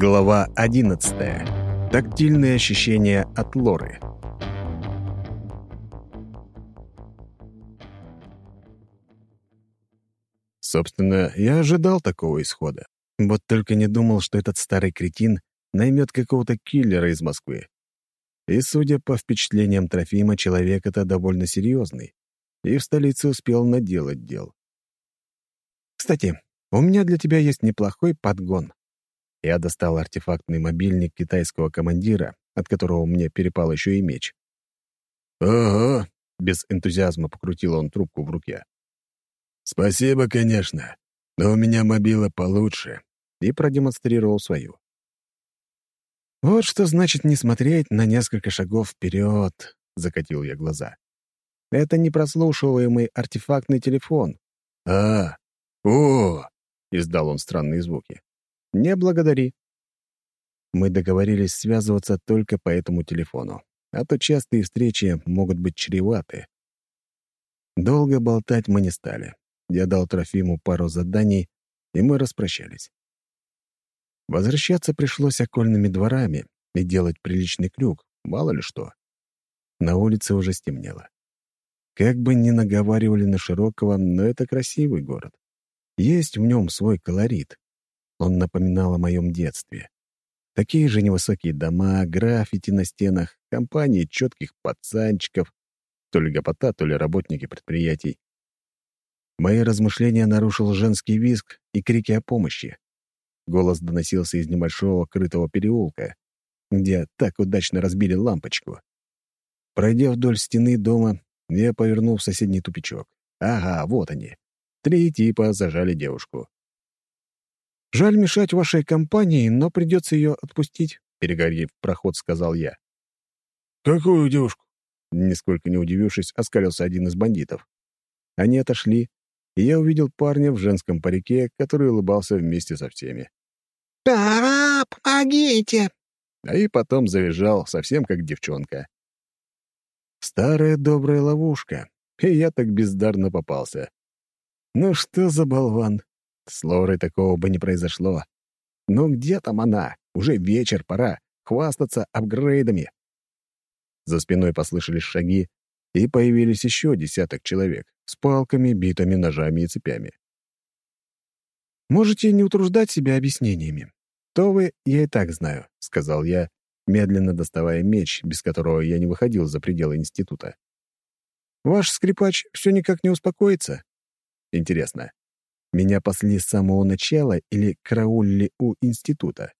Глава 11. Тактильные ощущения от Лоры. Собственно, я ожидал такого исхода. Вот только не думал, что этот старый кретин наймет какого-то киллера из Москвы. И, судя по впечатлениям Трофима, человек это довольно серьезный. И в столице успел наделать дел. «Кстати, у меня для тебя есть неплохой подгон», я достал артефактный мобильник китайского командира, от которого мне перепал еще и меч. «Ого!» — без энтузиазма покрутил он трубку в руке. «Спасибо, конечно, но у меня мобила получше», — и продемонстрировал свою. «Вот что значит не смотреть на несколько шагов вперед», — закатил я глаза. «Это непрослушиваемый артефактный телефон». «А, о!» — издал он странные звуки. «Не благодари». Мы договорились связываться только по этому телефону, а то частые встречи могут быть чреваты. Долго болтать мы не стали. Я дал Трофиму пару заданий, и мы распрощались. Возвращаться пришлось окольными дворами и делать приличный крюк, мало ли что. На улице уже стемнело. Как бы ни наговаривали на Широкого, но это красивый город. Есть в нем свой колорит. Он напоминал о моем детстве. Такие же невысокие дома, граффити на стенах, компании четких пацанчиков, то ли гопота, то ли работники предприятий. Мои размышления нарушил женский визг и крики о помощи. Голос доносился из небольшого крытого переулка, где так удачно разбили лампочку. Пройдя вдоль стены дома, я повернул в соседний тупичок. Ага, вот они. Три типа зажали девушку. «Жаль мешать вашей компании, но придется ее отпустить», — перегорев проход, сказал я. «Какую девушку?» Нисколько не удивившись, оскалился один из бандитов. Они отошли, и я увидел парня в женском парике, который улыбался вместе со всеми. «Пора, помогите!» А и потом завизжал, совсем как девчонка. Старая добрая ловушка, и я так бездарно попался. Ну что за болван? С Лорой такого бы не произошло. Но где там она? Уже вечер, пора хвастаться апгрейдами. За спиной послышались шаги, и появились еще десяток человек с палками, битами, ножами и цепями. «Можете не утруждать себя объяснениями. То вы, я и так знаю», — сказал я, медленно доставая меч, без которого я не выходил за пределы института. «Ваш скрипач все никак не успокоится?» «Интересно, меня пасли с самого начала или караулили у института.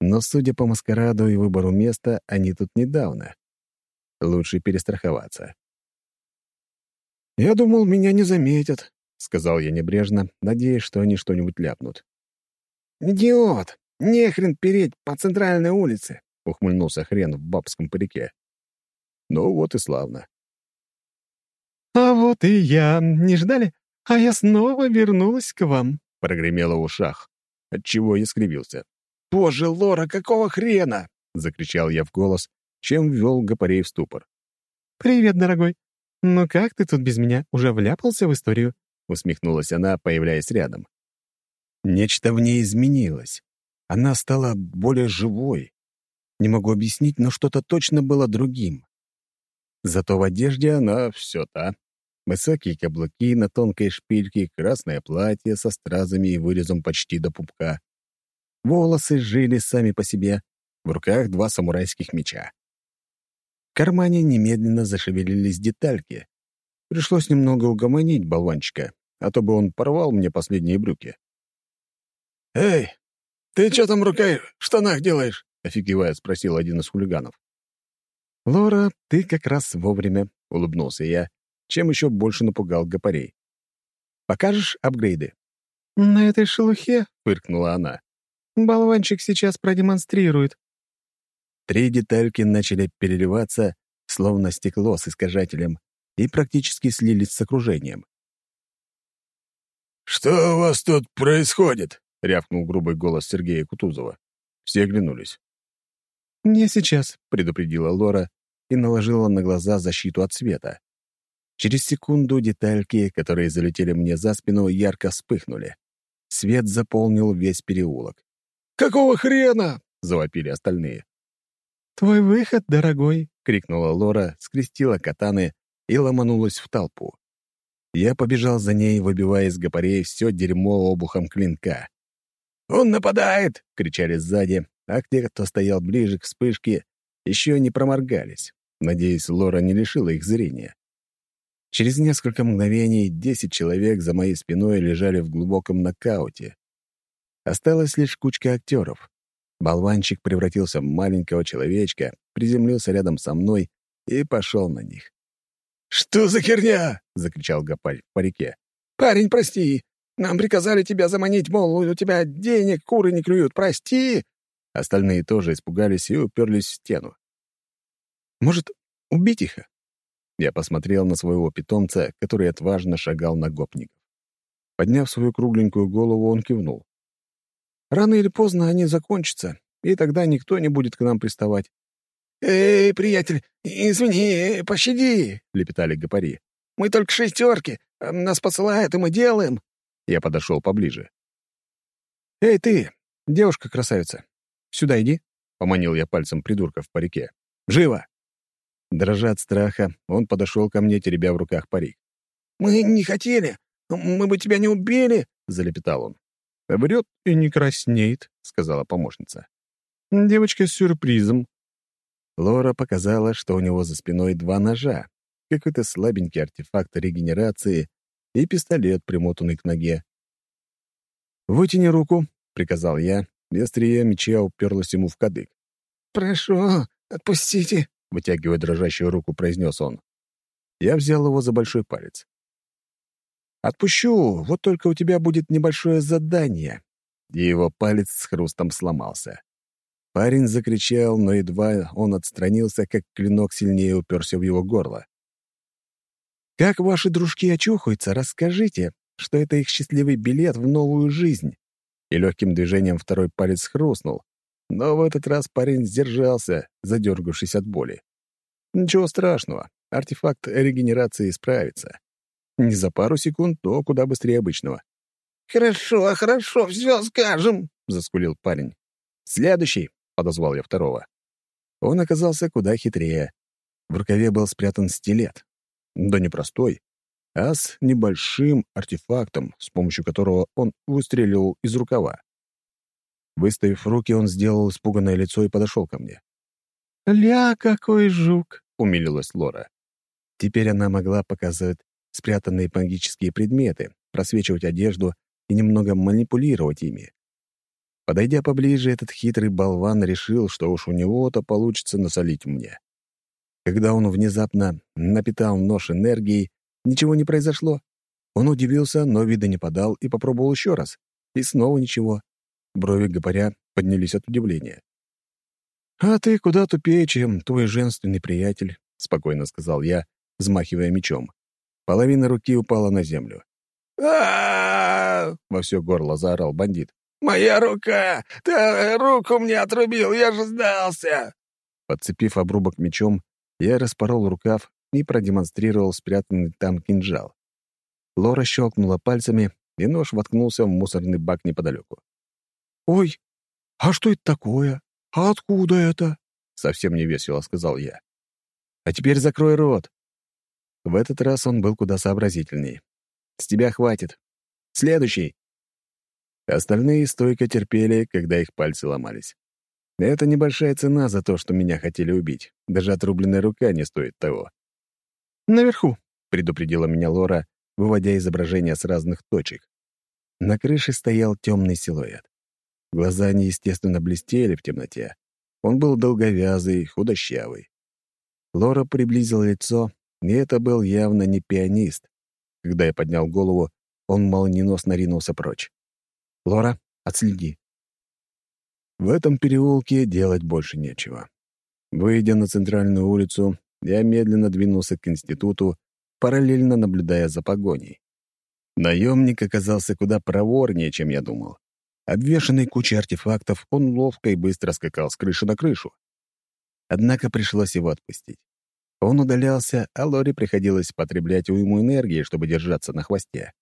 Но, судя по маскараду и выбору места, они тут недавно. Лучше перестраховаться. «Я думал, меня не заметят», — сказал я небрежно, надеясь, что они что-нибудь ляпнут. «Идиот! Нехрен переть по центральной улице!» — ухмыльнулся хрен в бабском парике. Ну вот и славно. «А вот и я. Не ждали? «А я снова вернулась к вам», — прогремело в ушах, отчего я скривился. «Боже, Лора, какого хрена?» — закричал я в голос, чем ввел Гапарей в ступор. «Привет, дорогой. Ну как ты тут без меня? Уже вляпался в историю?» — усмехнулась она, появляясь рядом. Нечто в ней изменилось. Она стала более живой. Не могу объяснить, но что-то точно было другим. Зато в одежде она все та, Высокие каблуки на тонкой шпильке, красное платье со стразами и вырезом почти до пупка. Волосы жили сами по себе, в руках два самурайских меча. В кармане немедленно зашевелились детальки. Пришлось немного угомонить болванчика, а то бы он порвал мне последние брюки. «Эй, ты что там рукой в штанах делаешь?» — офигевая спросил один из хулиганов. «Лора, ты как раз вовремя», — улыбнулся я чем еще больше напугал Гапарей. «Покажешь апгрейды?» «На этой шелухе», — фыркнула она. «Болванчик сейчас продемонстрирует». Три детальки начали переливаться, словно стекло с искажателем, и практически слились с окружением. «Что у вас тут происходит?» — рявкнул грубый голос Сергея Кутузова. Все оглянулись. «Не сейчас», — предупредила Лора и наложила на глаза защиту от света. Через секунду детальки, которые залетели мне за спину, ярко вспыхнули. Свет заполнил весь переулок. Какого хрена?» — завопили остальные. «Твой выход, дорогой!» — крикнула Лора, скрестила катаны и ломанулась в толпу. Я побежал за ней, выбивая из гопарей все дерьмо обухом клинка. «Он нападает!» — кричали сзади, а те, кто стоял ближе к вспышке, еще не проморгались. Надеюсь, Лора не лишила их зрения. Через несколько мгновений десять человек за моей спиной лежали в глубоком нокауте. Осталась лишь кучка актеров. Болванчик превратился в маленького человечка, приземлился рядом со мной и пошел на них. «Что за херня?» — закричал Гапаль в парике. «Парень, прости! Нам приказали тебя заманить, мол, у тебя денег куры не клюют, прости!» Остальные тоже испугались и уперлись в стену. «Может, убить их?» Я посмотрел на своего питомца, который отважно шагал на гопников. Подняв свою кругленькую голову, он кивнул. «Рано или поздно они закончатся, и тогда никто не будет к нам приставать. «Эй, приятель, извини, пощади!» — лепетали гопари. «Мы только шестерки, нас посылают, и мы делаем!» Я подошел поближе. «Эй, ты, девушка-красавица, сюда иди!» — поманил я пальцем придурка в парике. «Живо!» Дрожа от страха, он подошел ко мне, теребя в руках парик. «Мы не хотели! Мы бы тебя не убили!» — залепетал он. «Врет и не краснеет», — сказала помощница. «Девочка с сюрпризом». Лора показала, что у него за спиной два ножа, какой-то слабенький артефакт регенерации и пистолет, примотанный к ноге. «Вытяни руку», — приказал я, и острие меча уперлась ему в кадык. «Прошу, отпустите», — вытягивая дрожащую руку, произнес он. Я взял его за большой палец. «Отпущу, вот только у тебя будет небольшое задание». И его палец с хрустом сломался. Парень закричал, но едва он отстранился, как клинок сильнее уперся в его горло. «Как ваши дружки очухаются, расскажите, что это их счастливый билет в новую жизнь». И легким движением второй палец хрустнул, но в этот раз парень сдержался, задергавшись от боли. Ничего страшного, артефакт регенерации справится. Не за пару секунд, но куда быстрее обычного. «Хорошо, хорошо, все скажем», — заскулил парень. «Следующий», — подозвал я второго. Он оказался куда хитрее. В рукаве был спрятан стилет. Да не простой, а с небольшим артефактом, с помощью которого он выстреливал из рукава. Выставив руки, он сделал испуганное лицо и подошел ко мне. «Ля, какой жук!» — умилилась Лора. Теперь она могла показывать спрятанные магические предметы, просвечивать одежду и немного манипулировать ими. Подойдя поближе, этот хитрый болван решил, что уж у него-то получится насолить мне. Когда он внезапно напитал нож энергией, ничего не произошло. Он удивился, но вида не подал и попробовал еще раз. И снова ничего. Брови гопаря поднялись от удивления. «А ты куда тупее, чем твой женственный приятель», — спокойно сказал я, взмахивая мечом. Половина руки упала на землю. а во все горло заорал бандит. «Моя рука! Ты руку мне отрубил, я же сдался!» Подцепив обрубок мечом, я распорол рукав и продемонстрировал спрятанный там кинжал. Лора щелкнула пальцами, и нож воткнулся в мусорный бак неподалеку. «Ой, а что это такое? А откуда это?» — совсем невесело сказал я. «А теперь закрой рот». В этот раз он был куда сообразительней. «С тебя хватит. Следующий». Остальные стойко терпели, когда их пальцы ломались. Это небольшая цена за то, что меня хотели убить. Даже отрубленная рука не стоит того. «Наверху», — предупредила меня Лора, выводя изображение с разных точек. На крыше стоял темный силуэт. Глаза неестественно блестели в темноте. Он был долговязый, худощавый. Лора приблизила лицо, и это был явно не пианист. Когда я поднял голову, он молниеносно ринулся прочь. «Лора, отследи». В этом переулке делать больше нечего. Выйдя на центральную улицу, я медленно двинулся к институту, параллельно наблюдая за погоней. Наемник оказался куда проворнее, чем я думал. Обвешанный кучей артефактов, он ловко и быстро скакал с крыши на крышу. Однако пришлось его отпустить. Он удалялся, а Лори приходилось потреблять уйму энергии, чтобы держаться на хвосте.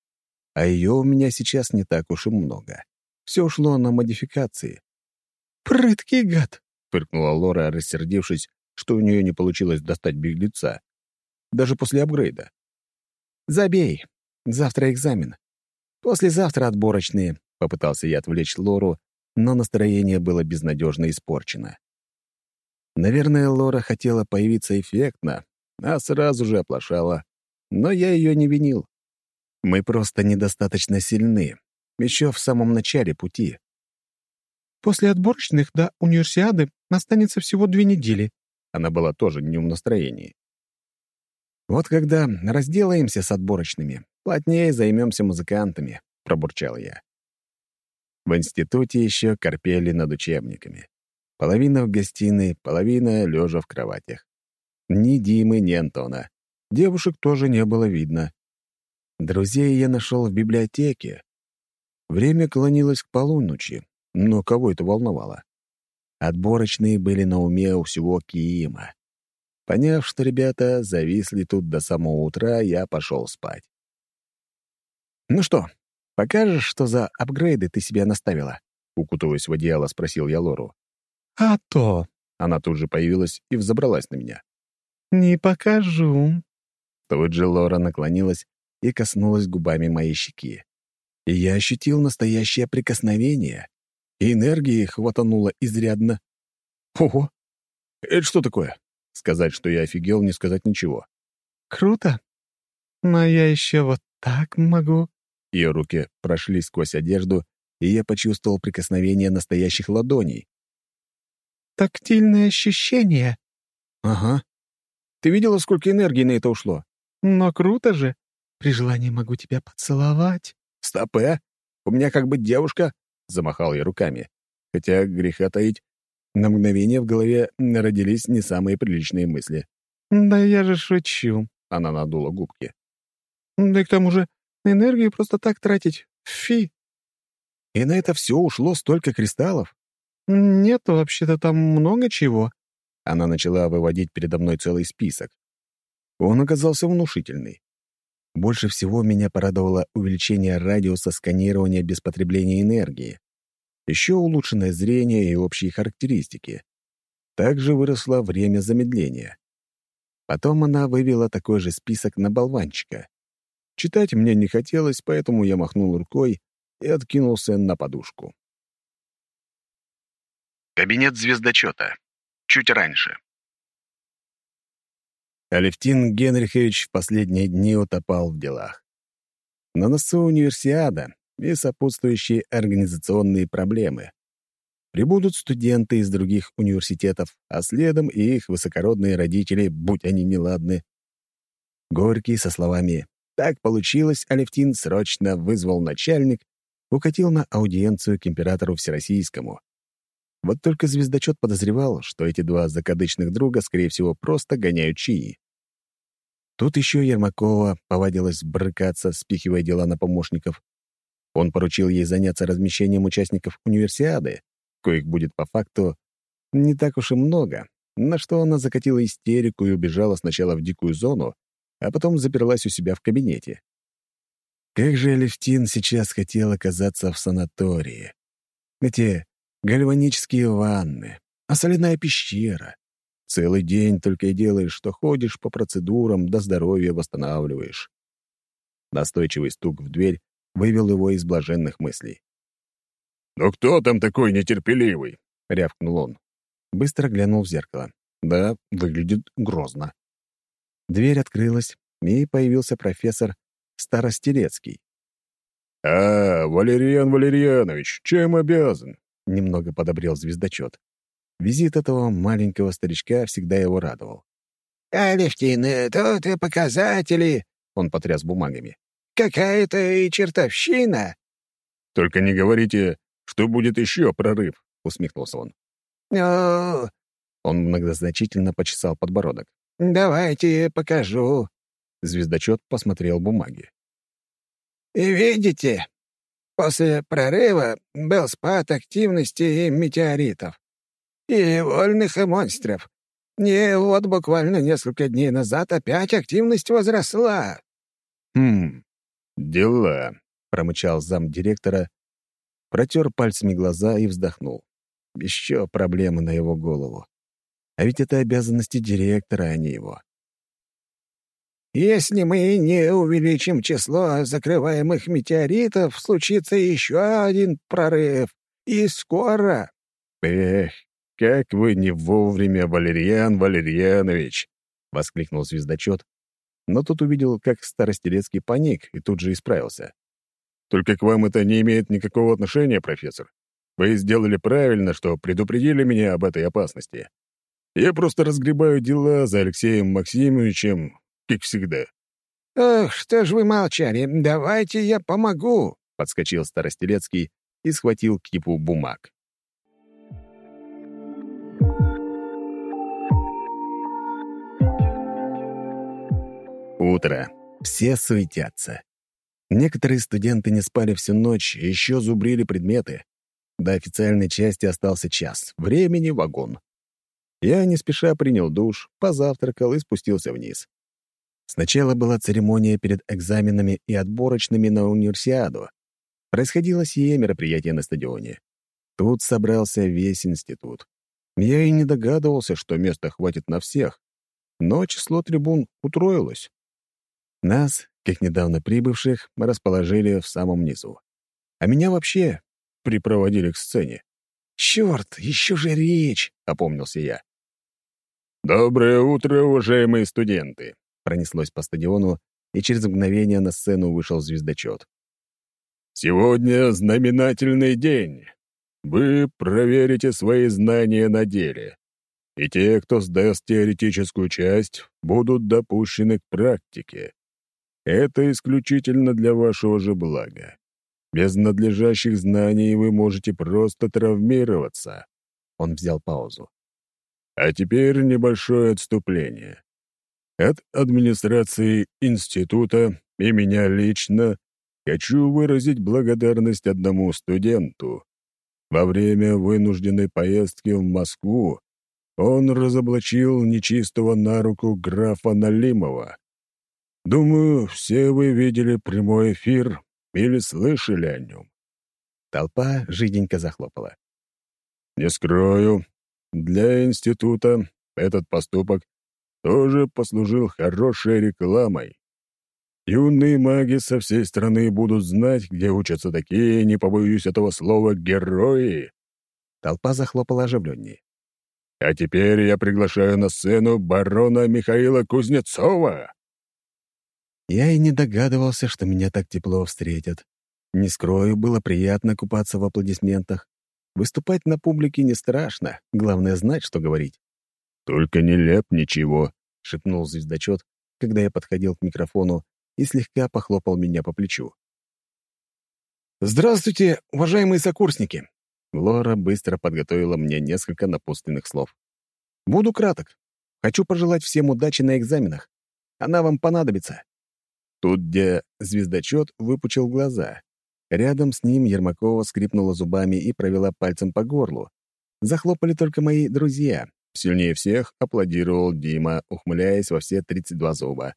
А ее у меня сейчас не так уж и много. Все ушло на модификации. «Прыткий гад!» — фыркнула Лора, рассердившись, что у нее не получилось достать беглеца. Даже после апгрейда. «Забей. Завтра экзамен. Послезавтра отборочные», — попытался я отвлечь Лору, но настроение было безнадежно испорчено. Наверное, Лора хотела появиться эффектно, а сразу же оплошала. Но я ее не винил. Мы просто недостаточно сильны. Еще в самом начале пути. После отборочных до универсиады останется всего две недели. Она была тоже не в настроении. «Вот когда разделаемся с отборочными, плотнее займемся музыкантами», — пробурчал я. В институте еще корпели над учебниками. Половина в гостиной, половина лежа в кроватях. Ни Димы, ни Антона. Девушек тоже не было видно. Друзей я нашел в библиотеке. Время клонилось к полуночи, но кого это волновало? Отборочные были на уме у всего Киима. Поняв, что ребята зависли тут до самого утра, я пошел спать. «Ну что, покажешь, что за апгрейды ты себе наставила?» Укутываясь в одеяло, спросил я Лору. «А то!» Она тут же появилась и взобралась на меня. «Не покажу». Тут же Лора наклонилась и коснулась губами моей щеки. И я ощутил настоящее прикосновение. И энергии хватануло изрядно. Ого! Это что такое? Сказать, что я офигел, не сказать ничего. Круто. Но я еще вот так могу. Ее руки прошли сквозь одежду, и я почувствовал прикосновение настоящих ладоней. Тактильное ощущение. Ага. Ты видела, сколько энергии на это ушло? Но круто же. При желании могу тебя поцеловать. Стоп, э? У меня как бы девушка. Замахал я руками. Хотя, греха таить, на мгновение в голове родились не самые приличные мысли. «Да я же шучу», — она надула губки. «Да и к тому же энергию просто так тратить. Фи». «И на это все ушло столько кристаллов?» «Нет, вообще-то там много чего». Она начала выводить передо мной целый список. Он оказался внушительный. Больше всего меня порадовало увеличение радиуса сканирования без потребления энергии. Еще улучшенное зрение и общие характеристики. Также выросло время замедления. Потом она вывела такой же список на болванчика. Читать мне не хотелось, поэтому я махнул рукой и откинулся на подушку. Кабинет звездочета. Чуть раньше. Алевтин Генрихович в последние дни утопал в делах. На носу универсиада и сопутствующие организационные проблемы. Прибудут студенты из других университетов, а следом и их высокородные родители, будь они неладны. Горький со словами «Так получилось, Алевтин срочно вызвал начальник», укатил на аудиенцию к императору Всероссийскому. Вот только звездочет подозревал, что эти два закадычных друга, скорее всего, просто гоняют чаи. Тут еще Ермакова повадилась брыкаться, спихивая дела на помощников. Он поручил ей заняться размещением участников универсиады, коих будет по факту не так уж и много, на что она закатила истерику и убежала сначала в дикую зону, а потом заперлась у себя в кабинете. Как же Алевтин сейчас хотел оказаться в санатории. Эти гальванические ванны, а соляная пещера. Целый день только и делаешь, что ходишь по процедурам, до здоровья восстанавливаешь. Настойчивый стук в дверь вывел его из блаженных мыслей. «Ну кто там такой нетерпеливый?» — рявкнул он. Быстро глянул в зеркало. Да, выглядит грозно. Дверь открылась, и появился профессор Старостелецкий. «А, Валериан Валерьянович, чем обязан?» — немного подобрел звездочет. Визит этого маленького старичка всегда его радовал. «Алевтин, тут и показатели...» — он потряс бумагами. «Какая-то и чертовщина!» «Только не говорите, что будет еще прорыв», — усмехнулся он. «Ну...» — он многозначительно почесал подбородок. «Давайте покажу». Звездочет посмотрел бумаги. «Видите, после прорыва был спад активности метеоритов и вольных и монстров. И вот буквально несколько дней назад опять активность возросла». «Хм, дела», — промычал замдиректора, протер пальцами глаза и вздохнул. Еще проблемы на его голову. А ведь это обязанности директора, а не его. Если мы не увеличим число закрываемых метеоритов, случится еще один прорыв. И скоро. Эх, как вы не вовремя, Валерьян Валерьянович! воскликнул звездочет, но тут увидел, как старостелецкий паник, и тут же исправился. «Только к вам это не имеет никакого отношения, профессор. Вы сделали правильно, что предупредили меня об этой опасности. Я просто разгребаю дела за Алексеем Максимовичем, как всегда». «Ох, что ж вы молчали? Давайте я помогу!» — подскочил Старостелецкий и схватил кипу бумаг. Утро. Все суетятся. Некоторые студенты не спали всю ночь, еще зубрили предметы. До официальной части остался час. Времени — вагон. Я не спеша принял душ, позавтракал и спустился вниз. Сначала была церемония перед экзаменами и отборочными на универсиаду. Происходило сие мероприятие на стадионе. Тут собрался весь институт. Я и не догадывался, что места хватит на всех, но число трибун утроилось. Нас, как недавно прибывших, расположили в самом низу. А меня вообще припроводили к сцене. «Черт, еще же речь!» — опомнился я. «Доброе утро, уважаемые студенты!» Пронеслось по стадиону, и через мгновение на сцену вышел звездочет. «Сегодня знаменательный день. Вы проверите свои знания на деле. И те, кто сдаст теоретическую часть, будут допущены к практике. Это исключительно для вашего же блага. Без надлежащих знаний вы можете просто травмироваться. Он взял паузу. А теперь небольшое отступление. От администрации института и меня лично хочу выразить благодарность одному студенту. Во время вынужденной поездки в Москву он разоблачил нечистого на руку графа Налимова. Думаю, все вы видели прямой эфир или слышали о нем. Толпа жиденько захлопала. Не скрою, для института этот поступок тоже послужил хорошей рекламой. Юные маги со всей страны будут знать, где учатся такие, не побоюсь этого слова, герои. Толпа захлопала оживленнее. А теперь я приглашаю на сцену барона Михаила Кузнецова. Я и не догадывался, что меня так тепло встретят. Не скрою, было приятно купаться в аплодисментах. Выступать на публике не страшно, главное знать, что говорить. «Только не леп ничего», — шепнул звездочет, когда я подходил к микрофону и слегка похлопал меня по плечу. «Здравствуйте, уважаемые сокурсники!» Лора быстро подготовила мне несколько напутственных слов. «Буду краток. Хочу пожелать всем удачи на экзаменах. Она вам понадобится. Тут, где звездочет выпучил глаза. Рядом с ним Ермакова скрипнула зубами и провела пальцем по горлу. Захлопали только мои друзья. Сильнее всех аплодировал Дима, ухмыляясь во все 32 зуба.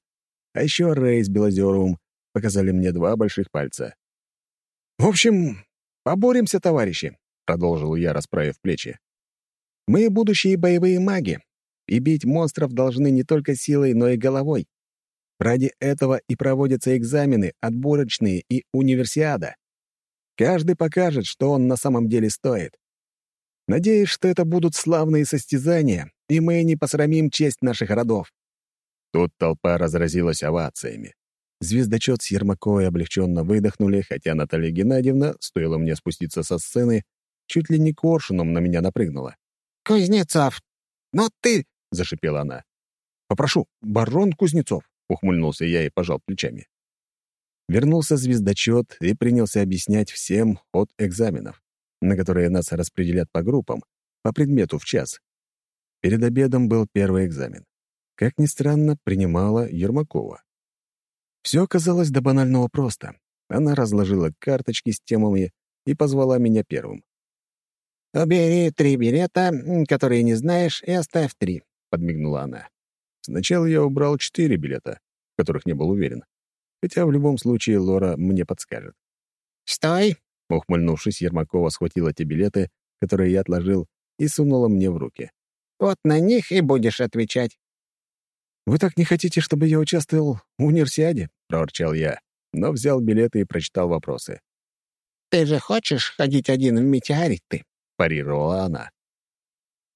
А еще Рэй с Белозеровым показали мне два больших пальца. «В общем, поборемся, товарищи», — продолжил я, расправив плечи. «Мы будущие боевые маги, и бить монстров должны не только силой, но и головой. Ради этого и проводятся экзамены, отборочные и универсиада. Каждый покажет, что он на самом деле стоит. Надеюсь, что это будут славные состязания, и мы не посрамим честь наших родов». Тут толпа разразилась овациями. Звездочет с Ермаковой облегченно выдохнули, хотя Наталья Геннадьевна, стоило мне спуститься со сцены, чуть ли не коршуном на меня напрыгнула. «Кузнецов, но ты...» — зашипела она. «Попрошу, барон Кузнецов», Ухмыльнулся я и пожал плечами. Вернулся звездочет и принялся объяснять всем ход экзаменов, на которые нас распределят по группам, по предмету в час. Перед обедом был первый экзамен. Как ни странно, принимала Ермакова. Все оказалось до банального просто. Она разложила карточки с темами и позвала меня первым. «Убери три билета, которые не знаешь, и оставь три», — подмигнула она. Сначала я убрал четыре билета, в которых не был уверен. Хотя в любом случае Лора мне подскажет. «Стой!» Ухмыльнувшись, Ермакова схватила те билеты которые я отложил, и сунула мне в руки. «Вот на них и будешь отвечать». «Вы так не хотите, чтобы я участвовал в универсиаде?» — проворчал я, но взял билеты и прочитал вопросы. «Ты же хочешь ходить один в метеориты?» — парировала она.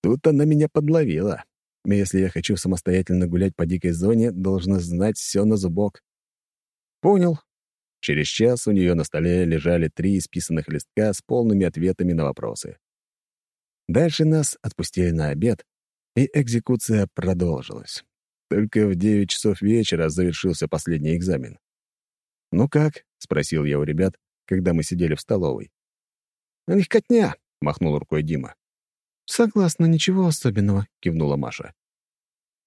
Тут она меня подловила. Если я хочу самостоятельно гулять по дикой зоне, должна знать все на зубок. Понял. Через час у нее на столе лежали три исписанных листка с полными ответами на вопросы. Дальше нас отпустили на обед, и экзекуция продолжилась. Только в девять часов вечера завершился последний экзамен. «Ну как?» — спросил я у ребят, когда мы сидели в столовой. «Легкотня», — махнул рукой Дима. «Согласна, ничего особенного», — кивнула Маша.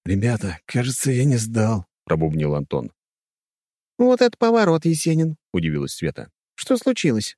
«Ребята, кажется, я не сдал», — пробубнил Антон. «Вот это поворот, Есенин», — удивилась Света. «Что случилось?»